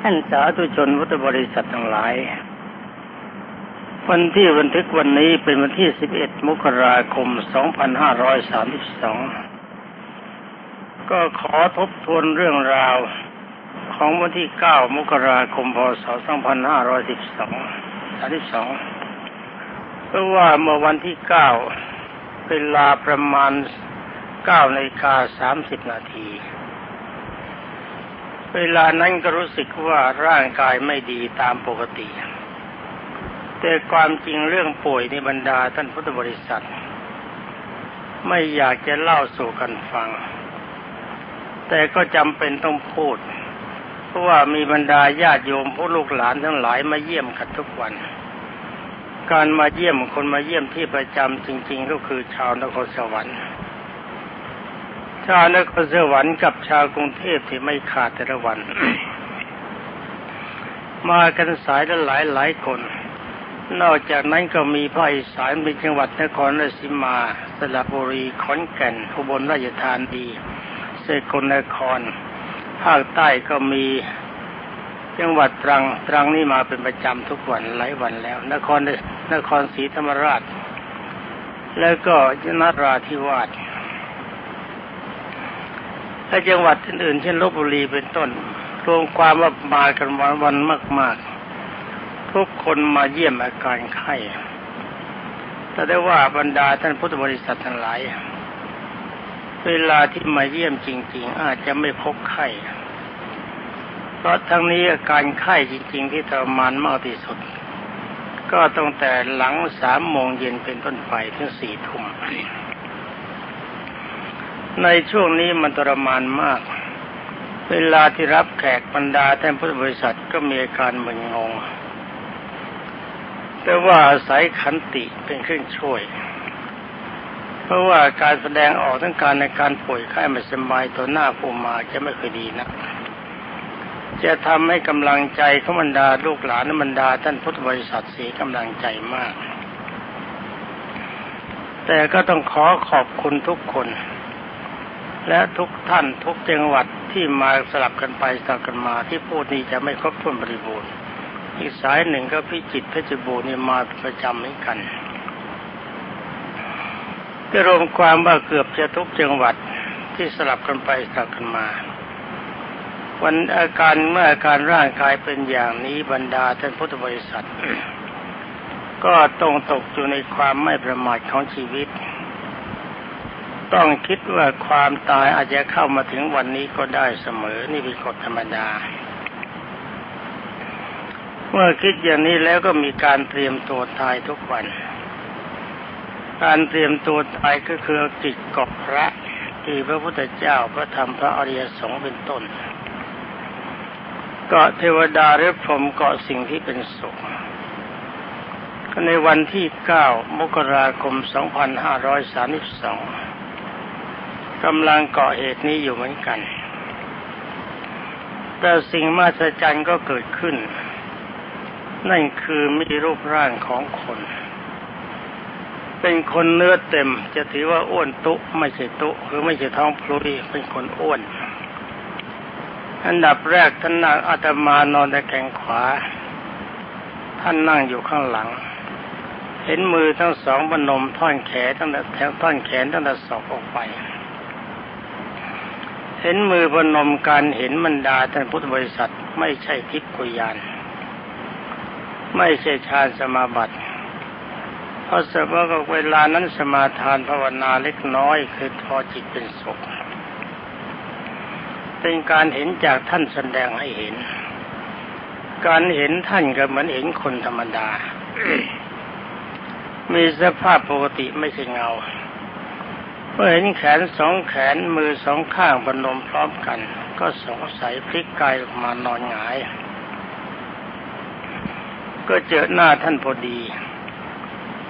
ท่านสาธุชนพุทธบริษัททั้งหลาย วันที่บันทึกวันนี้เป็นวันที่ 11 มกราคม 2532 ก็ขอทบทวนเรื่องราวของวันที่ 9 มกราคม พศ 2512 32 เพราะว่าเมื่อวันที่ 9 เวลาประมาณ9นาฬิกา30 นาที เวลานั้นก็รู้สึกว่าร่างกายไม่ดีตามปกติ แต่ความจริงเรื่องป่วยในบรรดาท่านพุทธบริษัท ไม่อยากจะเล่าสู่กันฟัง แต่ก็จำเป็นต้องพูด เพราะว่ามีบรรดาญาติโยมผู้ลูกหลานทั้งหลายมาเยี่ยมกันทุกวัน การมาเยี่ยมคนมาเยี่ยมที่ประจำจริง ๆ ก็คือชาวนครสวรรค์ ชาวนครสวรรค์กับชาวกรุงเทพที่ไม่ขาดแต่ละวัน มากันสายละหลายหลายคน นอกจากนั้นก็มีภาคอีสานเป็นจังหวัดนครราชสีมา สระบุรีขอนแก่นอุบลราชธานีสกลนคร ภาคใต้ก็มีจังหวัดตรังตรังนี่มาเป็นประจำทุกวันหลายวันแล้ว นครนครศรีธรรมราช แล้วก็ยนราธิวาส และจังหวัดอื่นๆเช่นลบบุรีเป็นต้น รวมความว่ามากันวันวันมาก ๆ ทุกคนมาเยี่ยมอาการไข้แต่ได้ว่าบรรดาท่านพุทธบริษัททั้งหลาย เวลาที่มาเยี่ยมจริง ๆ อาจจะไม่พบไข้เพราะทั้งนี้อาการไข้จริง ๆ ที่ทรมานมากที่สุด ก็ตั้งแต่หลังสามโมงเย็นเป็นต้นไปถึงสี่ทุ่ม ในช่วงนี้มันทรมานมาก เวลาที่รับแขกบรรดาท่านพุทธบริษัทก็มีอาการมึนงง แต่ว่าอาศัยขันติเป็นเครื่องช่วย เพราะว่าการแสดงออกทั้งการในการป่วยไข้ไม่สบายตัวหน้าผู้มาจะไม่เคยดีนะจะทำให้กำลังใจของบรรดาลูกหลานบรรดาท่านพุทธบริษัทเสียกำลังใจมาก แต่ก็ต้องขอขอบคุณทุกคน และทุกท่านทุกจังหวัดที่มาสลับกันไปสลับกันมาที่พูดนี้จะไม่ครบถ้วนบริบูรณ์อีกสายหนึ่งก็พิจิตเพชรบูรณ์นี่มาประจำเหมือนกันก็รวมความว่าเกือบจะทุกจังหวัดที่สลับกันไปสลับกันมา วันอาการเมื่ออาการร่างกายเป็นอย่างนี้บรรดาท่านพุทธบริษัท ก็ต้องตกอยู่ในความไม่ประมาทของชีวิต ต้องคิดว่าความตายอาจจะเข้ามาถึงวันนี้ก็ได้เสมอ นี่เป็นกฎธรรมดา เมื่อคิดอย่างนี้แล้วก็มีการเตรียมตัวตายทุกวัน การเตรียมตัวตายก็คือจิตกอบพระที่พระพุทธเจ้าพระธรรมพระอริยสงฆ์เป็นต้นเกาะเทวดาหรือพรหมเกาะสิ่งที่เป็นสุขในวันที่ 9 มกราคม 2532 กำลังเกาะเหตุนี้อยู่เหมือนกัน แต่สิ่งมหัศจรรย์ก็เกิดขึ้น นั่นคือมีรูปร่างของคน เป็นคนเนื้อเต็ม จะถือว่าอ้วนตุไม่ใช่ตุหรือไม่ใช่ท้องพลุยเป็นคนอ้วน อันดับแรกท่านนั่งอาตมานอนตะแคงขวา ท่านนั่งอยู่ข้างหลังเห็นมือทั้งสองบนมท่อนแขนตั้งแต่แถวท่อนแขนตั้งแต่ศอกออกไป เห็นมือพนมการเห็นมันดาท่านพุทธบริษัท ไม่ใช่ทิพย์กุยานไม่ใช่ฌานสมาบัติเพราะสมก็เวลานั้นสมาทานภาวนาเล็กน้อยคือพอจิตเป็นสุขเป็นการเห็นจากท่านแสดงให้เห็น การเห็นท่านก็เหมือนเห็นคนธรรมดา มีสภาพปกติไม่ใช่เงา เมื่อเห็นแขนสองแขนมือสองข้างพนมพร้อมกัน ก็สงสัยพลิกกายออกมานอนหงาย ก็เจอหน้าท่านพอดี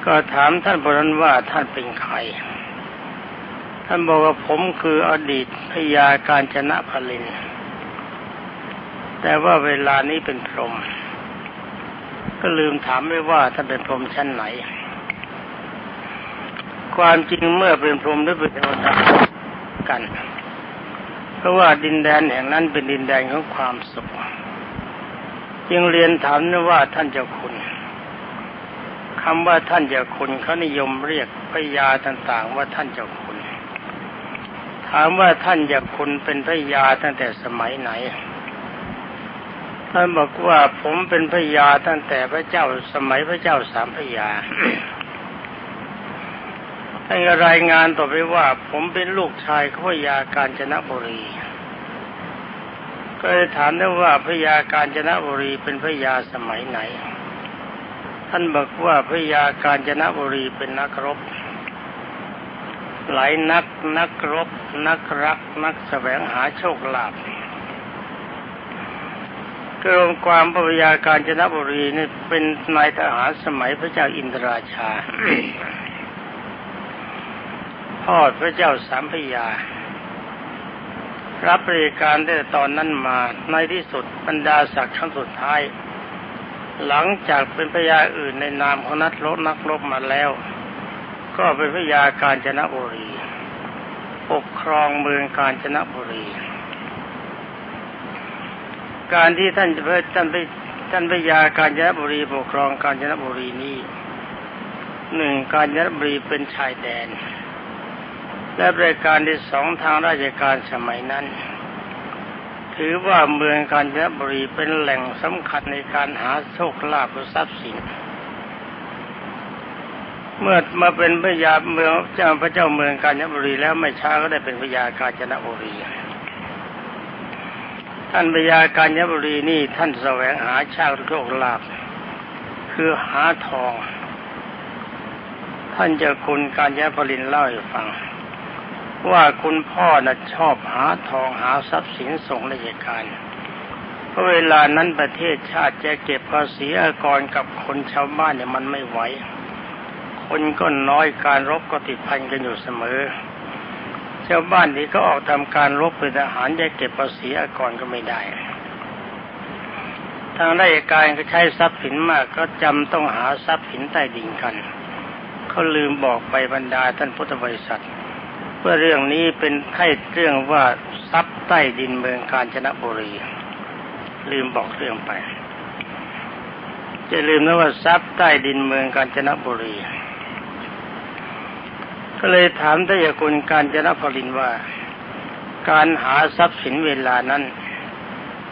ก็ถามท่านพนั้นว่าท่านเป็นใคร ท่านบอกว่าผมคืออดีตพยาการชนะพลินแต่ว่าเวลานี้เป็นพรหมก็ลืมถามไม่ว่าท่านเป็นพรหมชั้นไหน ความจริงเมื่อเป็นพรหมหรือเป็นเทวดากัน เพราะว่าดินแดนแห่งนั้นเป็นดินแดนของความสุขจึงเรียนถามนว่าท่านเจ้าคุณคำว่าท่านเจ้าคุณเขานิยมเรียกพระยาต่าง ๆ ว่าท่านเจ้าคุณ ถามว่าท่านเจ้าคุณเป็นพระยาตั้งแต่สมัยไหนท่านบอกว่าผมเป็นพระยาตั้งแต่พระเจ้าสมัยพระเจ้าสามพระยา ท่านรายงานต่อไปว่า ผมเป็นลูกชายของพยากาญจนบุรี ก็เลยถามได้ว่าพยากาญจนบุรีเป็นพยาสมัยไหน ท่านบอกว่าพยากาญจนบุรีเป็นนักรบ หลายนักนักรบ นักรัก นักแสวงหาโชคลาภกรมความพระยาการจนบุรีนี่เป็นนายทหารสมัยพระเจ้าอินทราชา พ่อพระเจ้าสามพยา รับบริการได้ตอนนั้นมาในที่สุดบรรดาศักดิ์ชั้นสุดท้าย หลังจากเป็นพยาอื่นในนามของนักรบนักรบมาแล้ว ก็เป็นพยาการจนบุรีปกครองเมืองกาญจนบุรี การที่ท่านจะท่านไปท่านพยาการจนบุรีปกครองกาญจนบุรีนี้หนึ่งกาญจนบุรีเป็นชายแดน และบริการที่สองทางราชการสมัยนั้น ถือว่าเมืองกาญจนบุรีเป็นแหล่งสำคัญในการหาโชคลาภทรัพย์สิน เมื่อมาเป็นพระยาเมืองเจ้าพระเจ้าเมืองกาญจนบุรีแล้วไม่ช้าก็ได้เป็นพระยากาญจนบุรีท่านพญาการยบุรีนี่ท่านแสวงหาชาติโชคลาภคือหาทอง ท่านจะคุณการยะพลินเล่าให้ฟัง ว่าคุณพ่อน่ะชอบหาทองหาทรัพย์สินส่งราชการเพราะเวลานั้นประเทศชาติจะเก็บภาษีอากรกับคนชาวบ้านเนี่ยมันไม่ไหว คนก็น้อยการรบก็ติดพันกันอยู่เสมอ ชาวบ้านที่เขาออกทำการรบเป็นทหารจะเก็บภาษีอากรก็ไม่ได้ ทางราชการก็ใช้ทรัพย์สินมากก็จำต้องหาทรัพย์สินใต้ดินกันเขาลืมบอกไปบรรดาท่านพุทธบริษัท เพื่อเรื่องนี้เป็นให้เรื่องว่าทรัพย์ใต้ดินเมืองกาญจนบุรี ลืมบอกเรื่องไป จะลืมนะว่าทรัพย์ใต้ดินเมืองกาญจนบุรี ก็เลยถามทายากุลการจนพลินว่า การหาทรัพย์สินเวลานั้น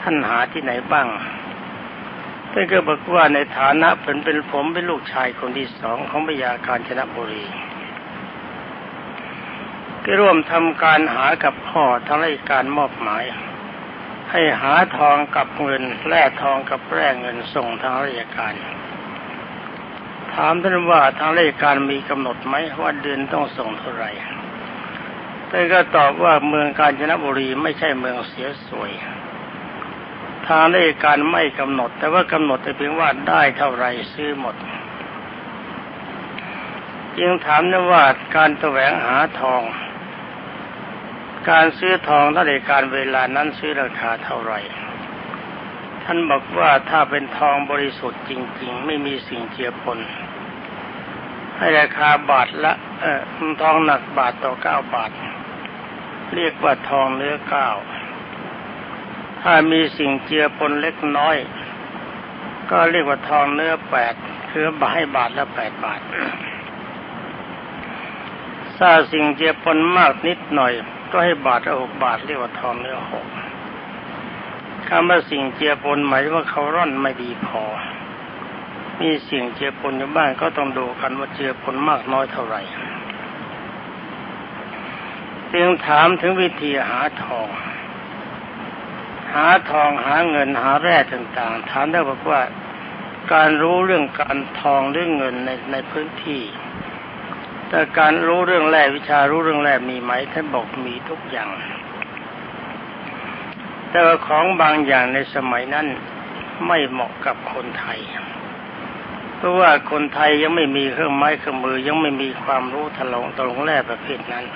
ท่านหาที่ไหนบ้างท่านก็บอกว่าในฐานะเป็นเป็นผมเป็นลูกชายคนที่สองของพญาการชนบุรี ก็ร่วมทำการหากับพ่อทั้งรายการมอบหมาย ให้หาทองกับเงินแร่ทองกับแร่เงินส่งทางราชการ ถามท่านว่าทางราชการมีกำหนดไหมว่าเดือนต้องส่งเท่าไหร่ท่านก็ตอบว่าเมืองกาญจนบุรีไม่ใช่เมืองเสียสวย ทางราชการไม่กำหนด แต่ว่ากำหนดแต่เพียงว่าได้เท่าไรซื้อหมดจึงถามนะว่าการแสวงหาทอง การซื้อทองท่านการเวลานั้นซื้อราคาเท่าไหร่ ท่านบอกว่าถ้าเป็นทองบริสุทธิ์จริง ๆ ไม่มีสิ่งเจือปนให้ราคาบาทละเออทองหนักบาทต่อเก้าบาท เรียกว่าทองเนื้อเก้าถ้ามีสิ่งเจือปนเล็กน้อย ก็เรียกว่าทองเนื้อแปดคือบาให้บาทละแปดบาทถ้าสิ่งเจือปนมากนิดหน่อย ก็ให้บาทละหกบาทเรียกว่าทองเนื้อหกคำว่าสิ่งเจือปนหมายว่าเขาร่อนไม่ดีพอ มีสิ่งเจือปนอยู่บ้างก็ต้องดูกันว่าเจือปนมากน้อยเท่าไหร่จึงถามถึงวิธีหาทอง หาทองหาเงินหาแร่ต่างๆ ถามได้บอกว่าการรู้เรื่องการทองเรื่องเงินในในพื้นที่ แต่การรู้เรื่องแร่วิชารู้เรื่องแร่มีไหมท่านบอกมีทุกอย่าง แต่ของบางอย่างในสมัยนั้นไม่เหมาะกับคนไทย เพราะว่าคนไทยยังไม่มีเครื่องไม้เครื่องมือยังไม่มีความรู้ถลงตรงแร่ประเภทนั้น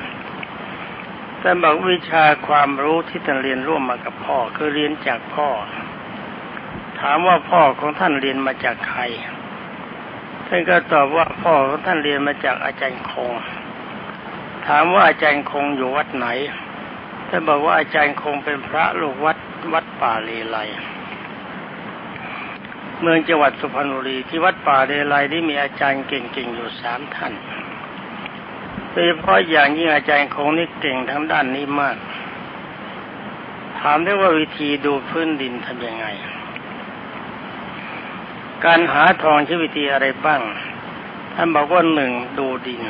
แต่บอกวิชาความรู้ที่ท่านเรียนร่วมมากับพ่อคือเรียนจากพ่อ ถามว่าพ่อของท่านเรียนมาจากใคร ท่านก็ตอบว่าพ่อของท่านเรียนมาจากอาจารย์คง ถามว่าอาจารย์คงอยู่วัดไหนท่านบอกว่าอาจารย์คงเป็นพระลูกวัดวัดป่าเลไลเมืองจังหวัดสุพรรณบุรีที่วัดป่าเลัยที่มีอาจารย์เก่งๆอยู่สามท่านโดยเฉพาะอย่างยิ่งอาจารย์คงนี่เก่งทั้งด้านนี้มาก ถามได้ว่าวิธีดูพื้นดินทำยังไง การหาทองใช้วิธีอะไรบ้าง ท่านบอกว่าหนึ่งดูดิน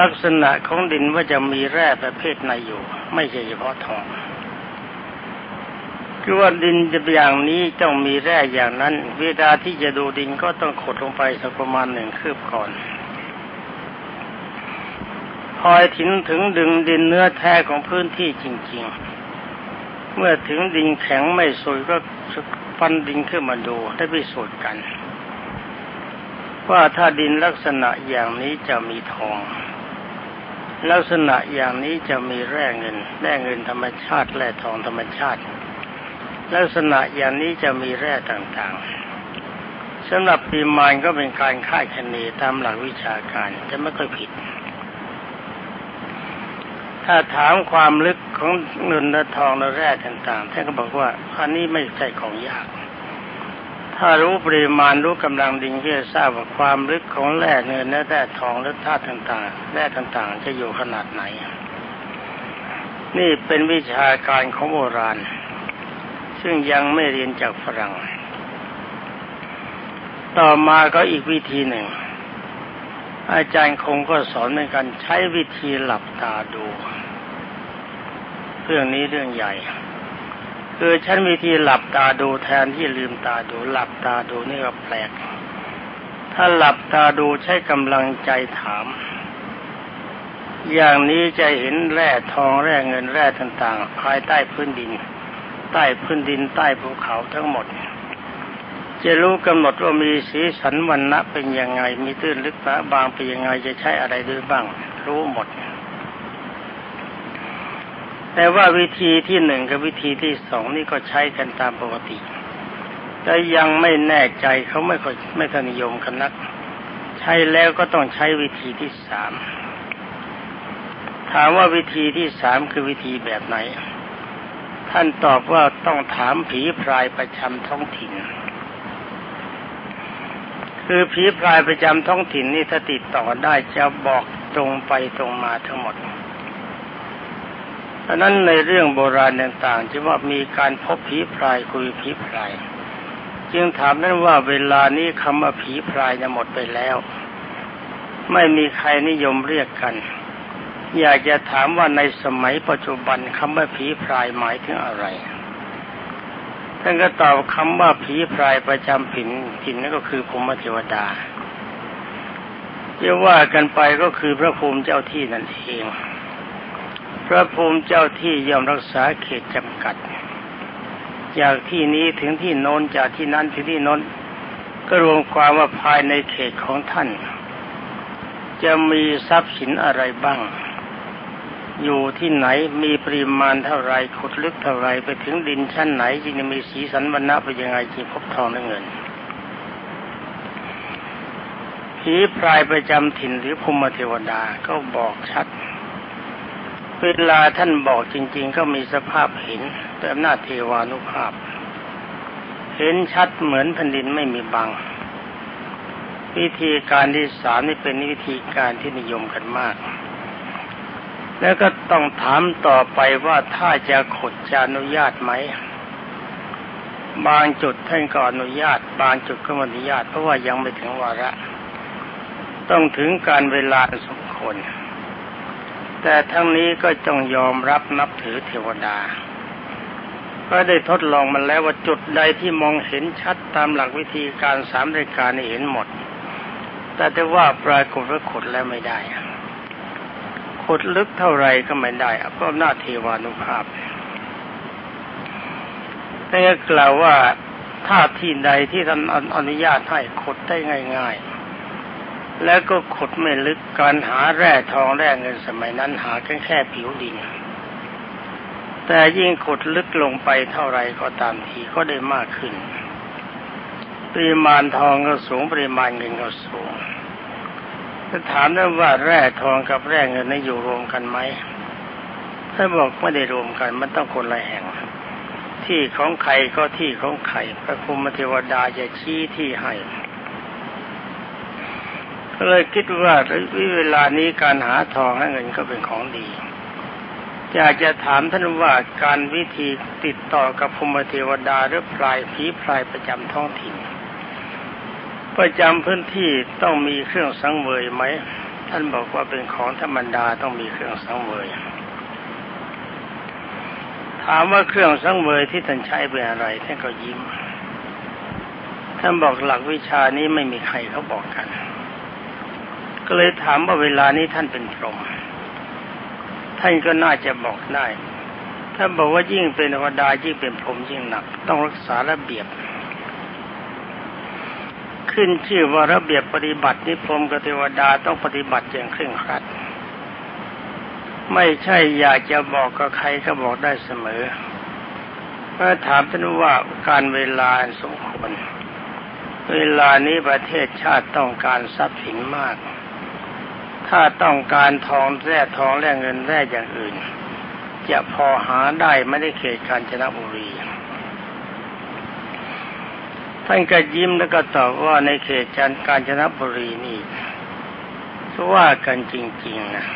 ลักษณะของดินว่าจะมีแร่ประเภทไหนอยู่ ไม่ใช่เฉพาะทองคือว่าดินจะอย่างนี้ต้องมีแร่อย่างนั้น เวลาที่จะดูดินก็ต้องขดลงไปสักประมาณหนึ่งคืบก่อนพอถึงถึงดึงดินเนื้อแท้ของพื้นที่จริง ๆ เมื่อถึงดินแข็งไม่สวยก็ ฟันดินขึ้นมาดูได้พิสูจน์กัน ว่าถ้าดินลักษณะอย่างนี้จะมีทอง ลักษณะอย่างนี้จะมีแร่เงินแร่เงินธรรมชาติแร่ทองธรรมชาติ ลักษณะอย่างนี้จะมีแร่ต่างๆสำหรับปีมานก็เป็นการคาดคะเนตามหลักวิชาการจะไม่ค่อยผิด ถ้าถามความลึกของเงินและทองและแร่ต่างๆท่านก็บอกว่าอันนี้ไม่ใช่ของยาก ถ้ารู้ปริมาณรู้กำลังดินก็จะทราบว่าความลึกของแร่เงินและแร่ทองและธาตุต่างๆแร่ต่างๆ จะอยู่ขนาดไหน นี่เป็นวิชาการของโบราณ ซึ่งยังไม่เรียนจากฝรั่ง ต่อมาก็อีกวิธีหนึ่ง อาจารย์คงก็สอนเหมือนกันใช้วิธีหลับตาดู เรื่องนี้เรื่องใหญ่ คือฉันวิธีหลับตาดูแทนที่ลืมตาดู หลับตาดูนี่ก็แปลก ถ้าหลับตาดูใช้กำลังใจถาม อย่างนี้จะเห็นแร่ทองแร่เงินแร่ต่างๆภายใต้พื้นดิน ใต้พื้นดินใต้ภูเขาทั้งหมด จะรู้กำหนดว่ามีสีสันวันณะเป็นยังไง มีตื้นลึกหนาบางเป็นยังไงจะใช้อะไรด้วยบ้าง รู้หมด แต่ว่าวิธีที่หนึ่งกับวิธีที่สองนี่ก็ใช้กันตามปกติ แต่ยังไม่แน่ใจเขาไม่ค่อยไม่ค่อยนิยมกันนัก ใช้แล้วก็ต้องใช้วิธีที่สามถามว่าวิธีที่สามคือวิธีแบบไหน ท่านตอบว่าต้องถามผีพรายประจำท้องถิ่น คือผีพรายประจำท้องถิ่นนี่ถ้าติดต่อได้จะบอกตรงไปตรงมาทั้งหมดเพราะนั้นในเรื่องโบราณต่างๆที่ว่ามีการพบผีพรายคุยผีพราย จึงถามนั้นว่าเวลานี้คำว่าผีพรายจะหมดไปแล้ว ไม่มีใครนิยมเรียกกัน อยากจะถามว่าในสมัยปัจจุบันคำว่าผีพรายหมายถึงอะไร ท่านก็ตอบคำว่าผีพรายประจำผินผินนั่นก็คือภูมิเทวดาจะว่ากันไปก็คือพระภูมิเจ้าที่นั่นเอง พระภูมิเจ้าที่ย่อมรักษาเขตจำกัด จากที่นี้ถึงที่โน้นจากที่นั้นถึงที่โน้นก็รวมความว่าภายในเขตของท่าน จะมีทรัพย์สินอะไรบ้าง อยู่ที่ไหนมีปริมาณเท่าไรขุดลึกเท่าไรไปถึงดินชั้นไหนจึงจะมีสีสันวรรณะไปยังไงจึงพบทองและเงินผีพรายประจำถิ่นหรือภูมิเทวดาก็บอกชัด เวลาท่านบอกจริง ๆ ก็มีสภาพเห็นแต่อำนาจเทวานุภาพ เห็นชัดเหมือนแผ่นดินไม่มีบัง วิธีการที่สามนี่เป็นวิธีการที่นิยมกันมาก แล้วก็ต้องถามต่อไปว่าถ้าจะขุดจะอนุญาตไหม บางจุดท่านก็อนุญาต บางจุดก็ไม่อนุญาตเพราะว่ายังไม่ถึงวาระ ต้องถึงการเวลาสมควรแต่ทั้งนี้ก็ต้องยอมรับนับถือเทวดา ก็ได้ทดลองมันแล้วว่าจุดใดที่มองเห็นชัดตามหลักวิธีการสามรายการเห็นหมด แต่จะว่าปลายกฏว่าขุดแล้วไม่ได้ ขุดลึกเท่าไรก็ไม่ได้เพราะหน้าเทวานุภาพแต่กล่าวว่าถ้าที่ใดที่ท่านอนุญาตให้ขุดได้ง่าย ๆ แล้วก็ขุดไม่ลึกการหาแร่ทองแร่เงินสมัยนั้นหาแค่แค่ผิวดินแต่ยิ่งขุดลึกลงไปเท่าไรก็ตามทีก็ได้มากขึ้น ปริมาณทองก็สูงปริมาณเงินก็สูง จะถามได้ว่าแร่ทองกับแร่เงินนี่อยู่รวมกันไหมถ้าบอกไม่ได้รวมกัน มันต้องคนละแห่ง ที่ของใครก็ที่ของใครพระภูมิเทวดาจะชี้ที่ให้ก็เลยคิดว่าเวลานี้การหาทองให้เงินก็เป็นของดีอยากจะถามท่านว่าการวิธีติดต่อกับภูมิเทวดาหรือพลายผีพลายประจำท้องถิ่น ประจำพื้นที่ต้องมีเครื่องสังเวยไหม ท่านบอกว่าเป็นของธรรมดาต้องมีเครื่องสังเวยถามว่าเครื่องสังเวยที่ท่านใช้เป็นอะไรท่านก็ยิ้ม ท่านบอกหลักวิชานี้ไม่มีใครเขาบอกกัน ก็เลยถามว่าเวลานี้ท่านเป็นพรหมท่านก็น่าจะบอกได้ถ้านบอกว่ายิ่งเป็นเทวดายิ่งเป็นพรหมยิ่งหนัก ต้องรักษาระเบียบ ขึ้นชื่อว่าระเบียบปฏิบัตินิพรมกเทวดาต้องปฏิบัติอย่างเคร่งครัด ไม่ใช่อยากจะบอกกับใครก็บอกได้เสมอเมื่อถามท่านว่าการเวลาสมควรเวลานี้ประเทศชาติต้องการทรัพย์สินมาก ถ้าต้องการทองแร่ทองแร่เงินแร่อย่างอื่น จะพอหาได้ไม่ได้เขตกาญจนบุรี ท่านก็ยิ้มแล้วก็ตอบว่าในเขตจันกาญจนบุรีนี่ว่ากันจริงๆนะ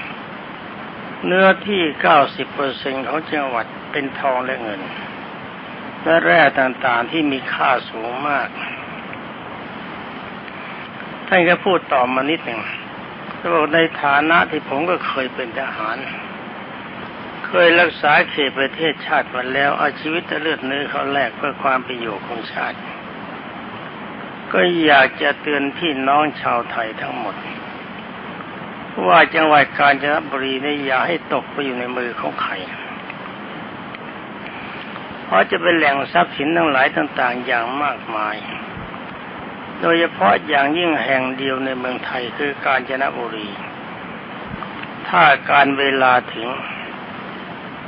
เนื้อที่เก้าสิบเปอร์เซ็นของจังหวัดเป็นทองและเงิน และแร่ต่างๆที่มีค่าสูงมาก ท่านก็พูดต่อมานิดหนึ่งเขาบอกในฐานะที่ผมก็เคยเป็นทหาร เคยรักษาเขตประเทศชาติมาแล้ว เอาชีวิตเลือดเนื้อเขาแลกเพื่อความประโยชน์ของชาติ ก็อยากจะเตือนพี่น้องชาวไทยทั้งหมด ว่าจังหวัดกาญจนบุรีนี่อย่าให้ตกไปอยู่ในมือของใครเพราะจะเป็นแหล่งทรัพย์สินทั้งหลายต่าง ๆ อย่างมากมาย โดยเฉพาะอย่างยิ่งแห่งเดียวในเมืองไทยคือกาญจนบุรี ถ้าการเวลาถึง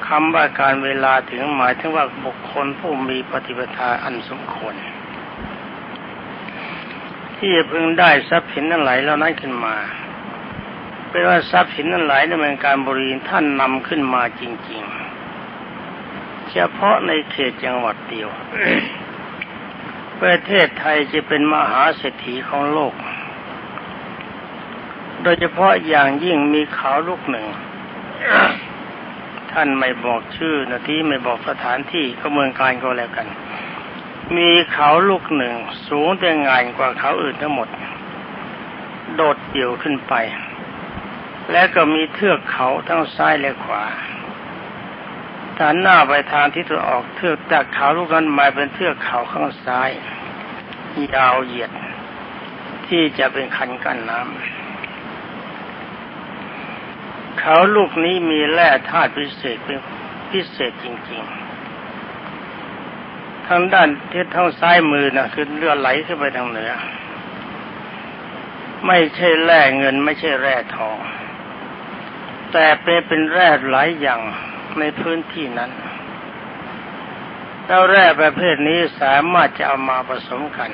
คำว่าการเวลาถึงหมายถึงว่าบุคคลผู้มีปฏิปทาอันสมควร ที่จะพึงได้ทรัพย์สินนั้นไหลแล้วนั้นขึ้นมาเป็นว่าทรัพย์สินนั้นไหลในเมืองการบุรีท่านนำขึ้นมาจริง ๆ เฉพาะในเขตจังหวัดเดียว ประเทศไทยจะเป็นมหาเศรษฐีของโลก โดยเฉพาะอย่างยิ่งมีขาวลูกหนึ่ง ท่านไม่บอกชื่อนาทีไม่บอกสถานที่ก็เมืองการก็แล้วกัน มีเขาลูกหนึ่ง สูงแต่งานกว่าเขาอื่นทั้งหมด โดดเดี่ยวขึ้นไป และก็มีเทือกเขาทั้งซ้ายและขวาหันหน้าไปทางทิศตะวันออกเทือกจากเขาลูกนั้นมาเป็นเทือกเขาข้างซ้ายยาวเหยียด ที่จะเป็นคันกั้นน้ำเขาลูกนี้มีแร่ธาตุพิเศษเป็นพิเศษจริง ๆ ทางด้านทิศทางซ้ายมือนะคือเลือดไหลขึ้นไปทางเหนือ ไม่ใช่แร่เงิน ไม่ใช่แร่ทอง แต่เป็นเป็นแร่หลายอย่างในพื้นที่นั้นแล้วแร่ประเภทนี้สามารถจะเอามาผสมกัน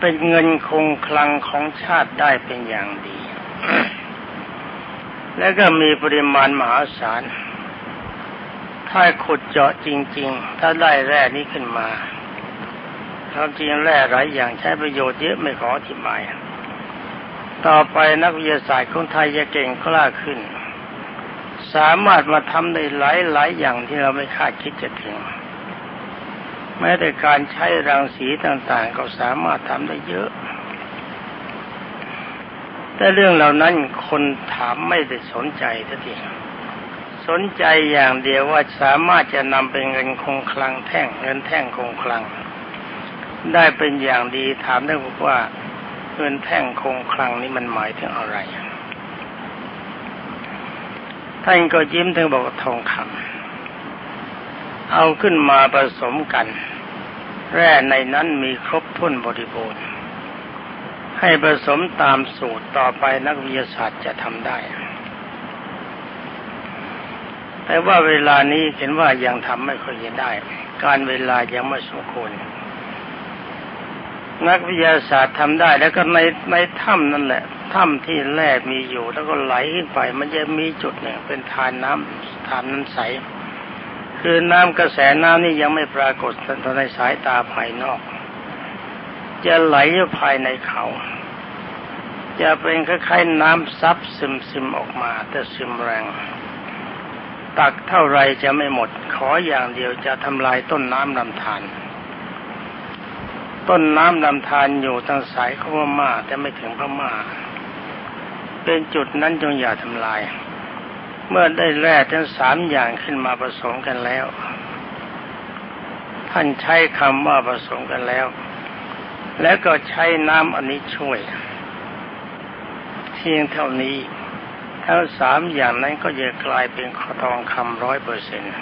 เป็นเงินคงคลังของชาติได้เป็นอย่างดี และก็มีปริมาณมหาศาล ถ้าขุดเจาะจริง ๆ ถ้าได้แร่นี้ขึ้นมาความจริงแร่หลายอย่างใช้ประโยชน์เยอะไม่ขออธิบาย ต่อไปนักวิทยาศาสตร์ของไทยจะเก่งกล้าขึ้น สามารถมาทำได้หลายหลายอย่างที่เราไม่คาดคิดจะถึง แม้แต่การใช้รังสีต่างๆ ก็สามารถทำได้เยอะ แต่เรื่องเหล่านั้นคนถามไม่ได้สนใจทันที สนใจอย่างเดียวว่าสามารถจะนำเป็นเงินคงคลังแท่งเงินแท่งคงคลัง ได้เป็นอย่างดีถามได้ว่าเงินแท่งคงคลังนี้มันหมายถึงอะไรท่านก็ยิ้มถึงบอกทองคำเอาขึ้นมาผสมกัน แร่ในนั้นมีครบถ้วนบริบูรณ์ ให้ผสมตามสูตรต่อไปนักวิทยาศาสตร์จะทำได้ แต่ว่าเวลานี้เห็นว่ายังทำไม่ค่อยจะได้ การเวลายังไม่สมควรนักวิทยาศาสตร์ทำได้ แล้วก็ในในถ้ำนั่นแหละถ้ำที่แรกมีอยู่ แล้วก็ไหลขึ้นไป มันจะมีจุดหนึ่งเป็นทานน้ำทานน้ำใส คือน้ำกระแสน้ำนี่ยังไม่ปรากฏในสายตาภายนอก จะไหลอยู่ภายในเขา จะเป็นคล้ายๆน้ำซับซึมซึมออกมา แต่ซึมแรง ตักเท่าไรจะไม่หมด ขออย่างเดียวจะทำลายต้นน้ำลำธารต้นน้ำลำธารอยู่ทางสายเขาพม่าแต่ไม่ถึงพม่า เป็นจุดนั้นจงอย่าทำลาย เมื่อได้แร่ทั้งสามอย่างขึ้นมาผสมกันแล้ว ท่านใช้คำว่าผสมกันแล้ว แล้วก็ใช้น้ำอันนี้ช่วย เพียงเท่านี้ ทั้งสามอย่างนั้นก็จะกลายเป็นทองคำร้อยเปอร์เซ็นต์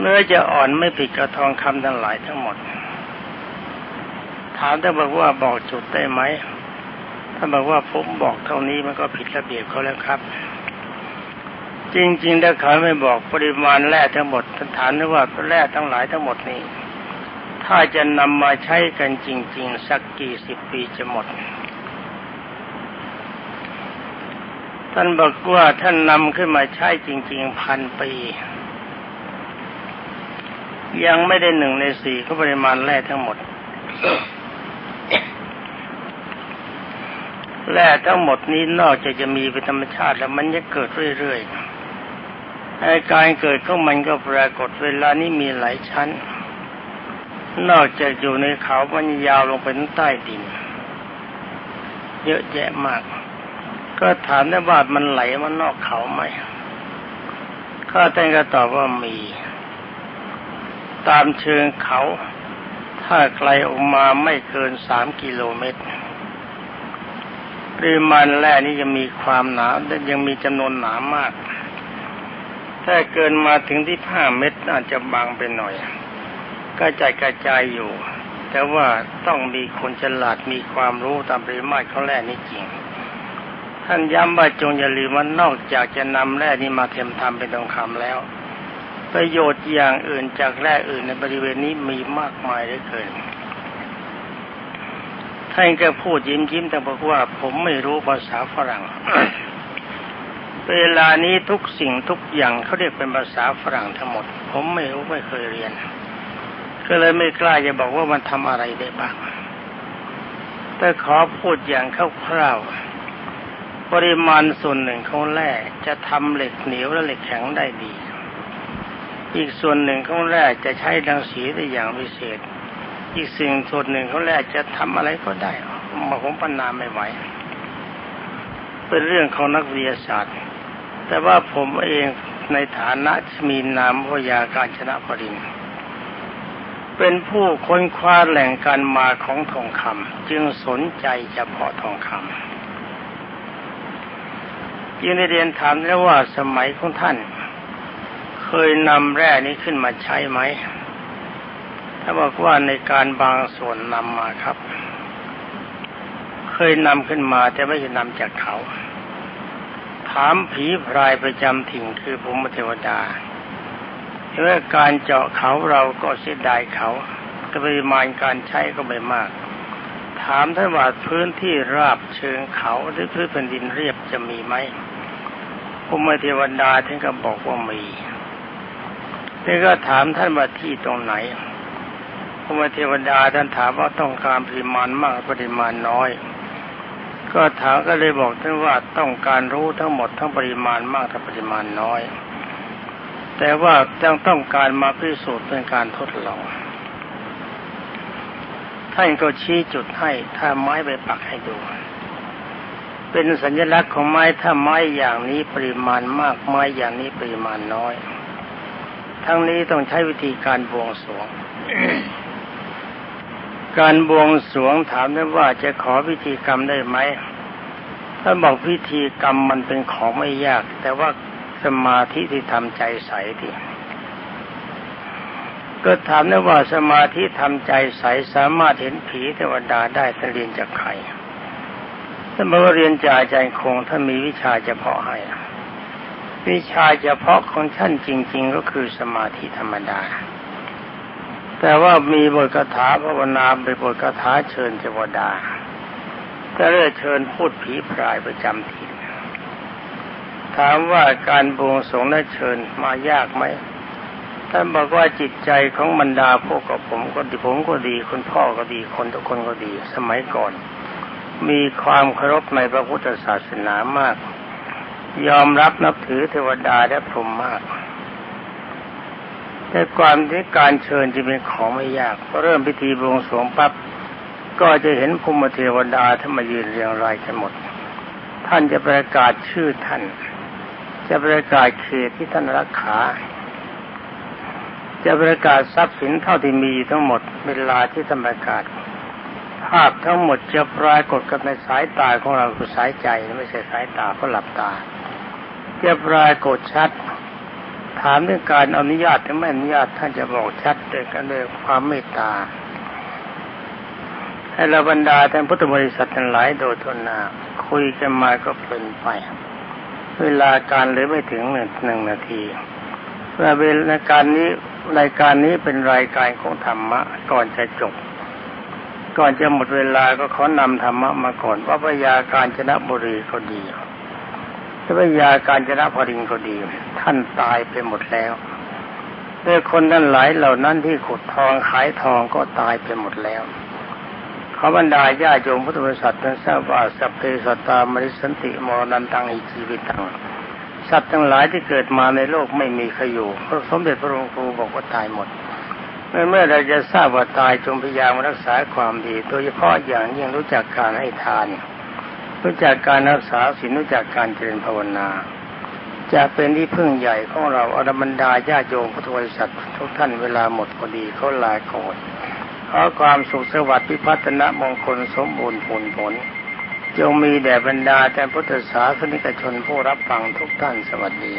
เนื้อจะอ่อนไม่ผิดกับทองคำทั้งหลายทั้งหมด ถามถ้าบอกว่าบอกจุดได้ไหมถ้าบอกว่าผมบอกเท่านี้มันก็ผิดระเบียบเขาแล้วครับ จริงๆถ้าเขาไม่บอกปริมาณแร่ทั้งหมดท่านถามว่าแร่ทั้งหลายทั้งหมดนี้ ถ้าจะนำมาใช้กันจริง ๆ สักกี่สิบปีจะหมด ท่านบอกว่าท่านนำขึ้นมาใช้จริง ๆ พันปี ยังไม่ได้หนึ่งในสี่ก็ปริมาณแร่ทั้งหมดแร่ทั้งหมดนี้นอกจากจะมีเป็นธรรมชาติแล้วมันจะเกิดเรื่อยๆอาการเกิดของมันก็ปรากฏเวลานี้มีหลายชั้น นอกจากอยู่ในเขามันยาวลงไปใต้ดิน เยอะแยะมาก ก็ถามได้ว่ามันไหลมันนอกเขาไหมข้าแต่งก็ตอบว่ามี ตามเชิงเขา ถ้าไกลออกมาไม่เกินสามกิโลเมตรปริมาณแร่นี้ยังมีความหนาและยังมีจำนวนหนามาก ถ้าเกินมาถึงที่ห้าเมตรอาจจะบางไปหน่อยก็จกระจายอยู่ แต่ว่าต้องมีคนฉลาดมีความรู้ตามปริมาณของแร่นี้จริง ท่านย้ำว่าจงอย่าลืมว่านอกจากจะนำแร่นี้มาเทียมทำเป็นทองคำแล้ว ประโยชน์อย่างอื่นจากแร่อื่นในบริเวณนี้มีมากมายเหลือเกินท่านก็พูดยิ้มยิ้มแต่บอกว่า ผมไม่รู้ภาษาฝรั่ง เวลานี้ทุกสิ่งทุกอย่างเขาเรียกเป็นภาษาฝรั่งทั้งหมด ผมไม่รู้ไม่เคยเรียน ก็เลยไม่กล้าจะบอกว่ามันทำอะไรได้บ้างแต่ขอพูดอย่างคร่าวๆ ปริมาณส่วนหนึ่งของแร่จะทำเหล็กเหนียวและเหล็กแข็งได้ดี อีกส่วนหนึ่งของแร่จะใช้ดังสีได้อย่างพิเศษ อีกสิ่งส่วนหนึ่งของแร่จะทำอะไรก็ได้มาผมปัญนาไม่ไหว เป็นเรื่องของนักวิทยาศาสตร์ แต่ว่าผมเองในฐานะมีนามพยาการชนะปรินเป็นผู้ค้นคว้าแหล่งการมาของทองคำจึงสนใจเฉพาะทองคำ จึงได้เรียนถามแล้วว่าสมัยของท่าน เคยนำแร่นี้ขึ้นมาใช้ไหมถ้าบอกว่าในการบางส่วนนำมาครับ เคยนำขึ้นมาแต่ไม่ใช่นำจากเขา ถามผีพรายประจำถิ่นคือภูมิเทวดาเมื่อการเจาะเขาเราก็เสียดายเขาปริมาณการใช้ก็ไม่มาก ถามท่านว่าพื้นที่ราบเชิงเขาหรือพื้นแผ่นดินเรียบจะมีไหมภูมิเทวดาท่านก็บอกว่ามีนี่ก็ถามท่านว่าที่ตรงไหนพระเทวดาท่านถามว่าต้องการปริมาณมากปริมาณน้อย ก็ถามก็เลยบอกท่านว่าต้องการรู้ทั้งหมดทั้งปริมาณมากทั้งปริมาณน้อย แต่ว่าต้งต้องการมาพิสูจน์เป็นการทดลอง ท่านก็ชี้จุดให้ถ้าไม้ไปปักให้ดู เป็นสัญลักษณ์ของไม้ถ้าไม้อย่างนี้ปริมาณมากไม้อย่างนี้ปริมาณน้อย ทั้งนี้ต้องใช้วิธีการบวงสรวง การบวงสรวงถามได้ว่าจะขอพิธีกรรมได้ไหมถ้าบอกพิธีกรรมมันเป็นของไม่ยาก แต่ว่าสมาธิที่ทำใจใสที่ ก็ถามได้ว่าสมาธิทำใจใสสามารถเห็นผีเทวดาได้ถ้าเรียนจากใครถ้าเมื่อเรียนจากอาจารย์คงถ้ามีวิชาเฉพาะให้ วิชาเฉพาะของท่านจริง ๆ ก็คือสมาธิธรรมดา แต่ว่ามีบทคาถาภาวนาเป็นบทคาถาเชิญเทวดาแต่เรื่อเชิญพูดผีพรายประจำถิ่นถามว่าการบวงสรวงและเชิญมายากไหม ท่านบอกว่าจิตใจของบรรดาพวกกับผมก็ดีผมก็ดีคุณพ่อก็ดีคนทุกคนก็ดี สมัยก่อน มีความเคารพในพระพุทธศาสนามาก ยอมรับนับถือเทวดาและพรหมมากแต่ความที่การเชิญจะเป็นของไม่ยากเริ่มพิธีบวงสรวงปั๊บก็จะเห็นภูมิเทวดาท่านมายืนเรียงรายกันหมด ท่านจะประกาศชื่อท่าน จะประกาศเขตที่ท่านรักษา จะประกาศทรัพย์สินเท่าที่มีทั้งหมดเวลาที่ท่านประกาศ ภาพทั้งหมดจะปรากฏกับในสายตาของเราคือสายใจไม่ใช่สายตาเพราะหลับตาจะปรากฏชัด ถามเรื่องการอนุญาตหรือไม่อนุญาตท่านจะบอกชัดด้วยกันด้วยความเมตตาให้เราบรรดาท่านพุทธบริษัททั้งหลายโดยทนนาคุยกันมาก็เป็นไป เวลาการเหลือไม่ถึงหนึ่งนาทีเวลาการนี้ รายการนี้เป็นรายการของธรรมะ ก่อนจะจบ ก่อนจะหมดเวลาก็ขอนำธรรมะมาก่อนว่าพยาการชนะบุรีก็ดีพระยาการชนะพริงก็ดี ท่านตายไปหมดแล้วด้วยคนนั้นหลายเหล่านั้นที่ขุดทองขายทองก็ตายไปหมดแล้วขอบรรดาญาโยมพุทธบริษัทนั้นทราบว่าสัพเพสัตตามริสันติมรณันตังอิจีวิตัง สัตว์ทั้งหลายที่เกิดมาในโลกไม่มีใครอยู่พระสมเด็จพระองค์ครูบอกว่าตายหมดเมื่อเราจะทราบว่าตายจงพยายามรักษาความดี โดยเฉพาะอย่างยิ่งรู้จักการให้ทาน รู้จักการรักษาศีลรู้จักการเจริญภาวนา จะเป็นที่พึ่งใหญ่ของเราอรบรรดาญาโยมพุทธบริษัททุกท่านเวลาหมดพอดีเขาลาก่อนขอความสุขสวัสดิ์พิพัฒนมงคลสมบูรณ์ผลผล จงมีแด่บรรดาแต่พุทธศาสนิกชนผู้รับฟังทุกท่านสวัสดี